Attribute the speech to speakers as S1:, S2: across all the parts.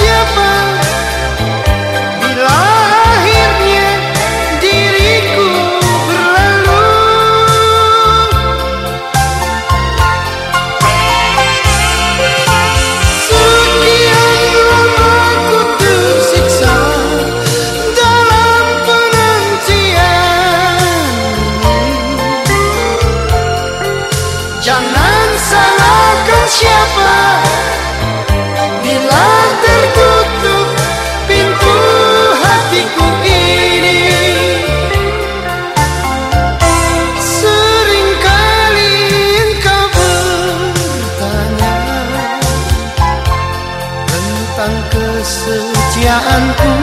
S1: siapa? Bila akhirnya diriku berlalu. Sekian lama ku tersiksa Dalam penantian Jangan salahkan siapa tentang kesucianku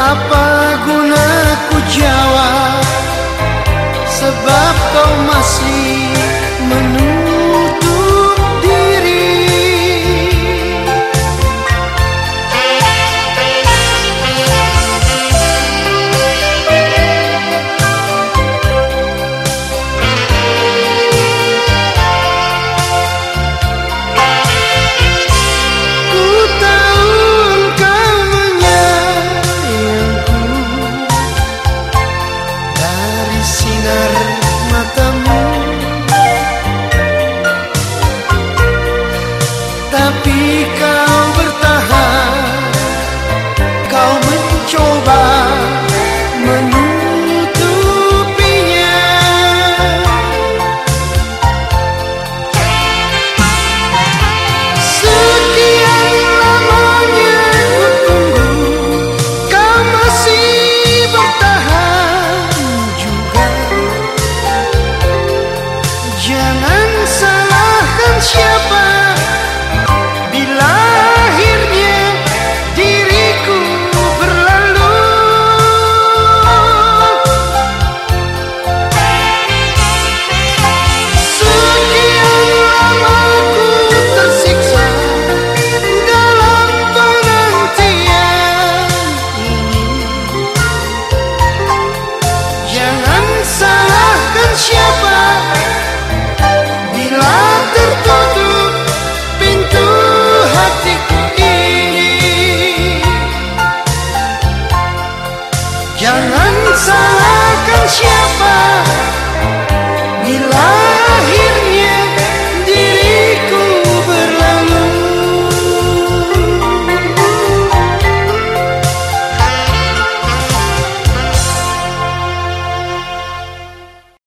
S1: Apa Jangan salahkan